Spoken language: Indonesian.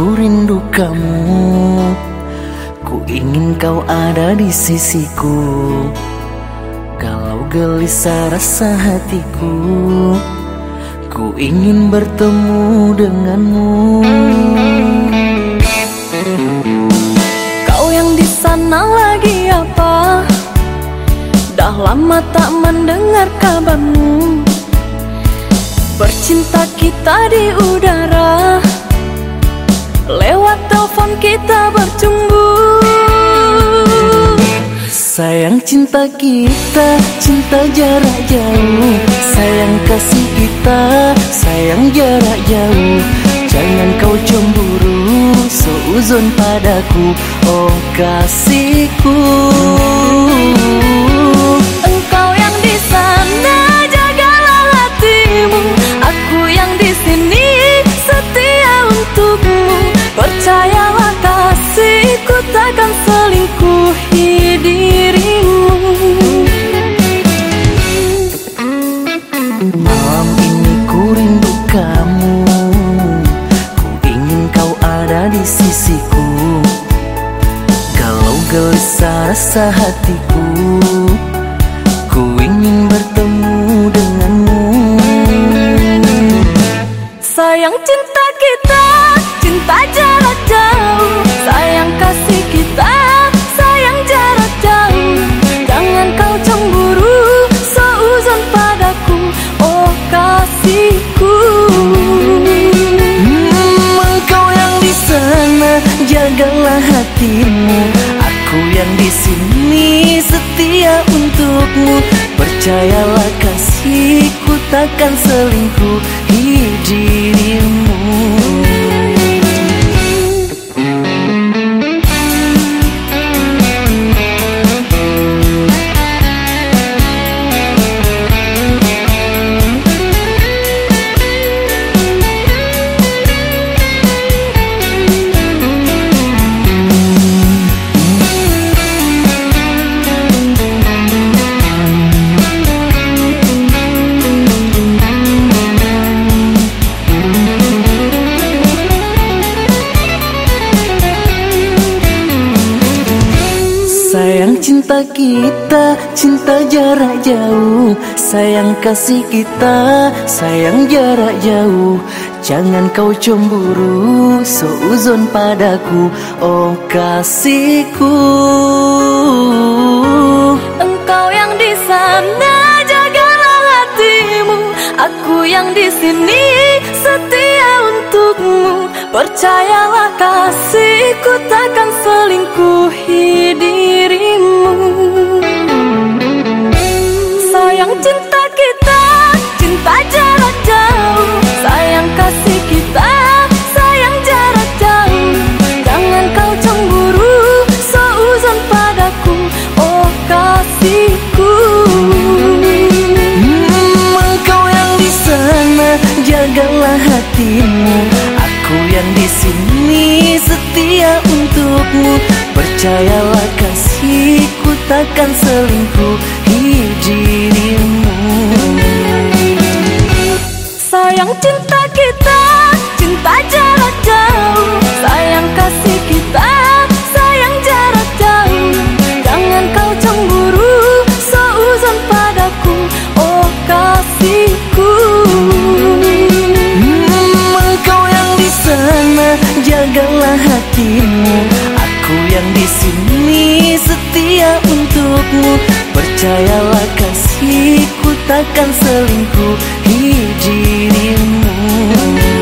Aku rindu kamu. Ku ingin kau ada di sisiku. Kalau gelisah rasa hatiku. Ku ingin bertemu denganmu. Kau yang di sana lagi apa? Dah lama tak mendengar kabarmu. Bercinta kita di udara Lewat telepon kita bercumbu Sayang cinta kita, cinta jarak jauh. Sayang kasih kita, sayang jarak jauh. Jangan kau cemburu, seuzon padaku. Oh kasihku rasa hatiku. Ku ingin bertemu denganmu. Sayang cinta kita, cinta jarak jauh. Sayang kasih kita, sayang jarak jauh. Jangan kau cemburu, seuzon padaku. Oh kasihku Aku yang di sini setia untukmu. Percayalah kasihku takkan selingkuhi dirimu cinta kita, cinta jarak jauh. Sayang kasih kita, sayang jarak jauh. Jangan kau cemburu, seuzon padaku. Oh kasihku. Engkau yang di sana, jagalah hatimu. Aku yang di sini, setia untukmu. Percayalah kasihku takkan selingkuhi hatimu. Aku yang di sini setia untukmu. Percayalah kasihku takkan selingkuhi dirimu. Sayang cinta kita, cinta kasihku takkan selingkuh di dirimu.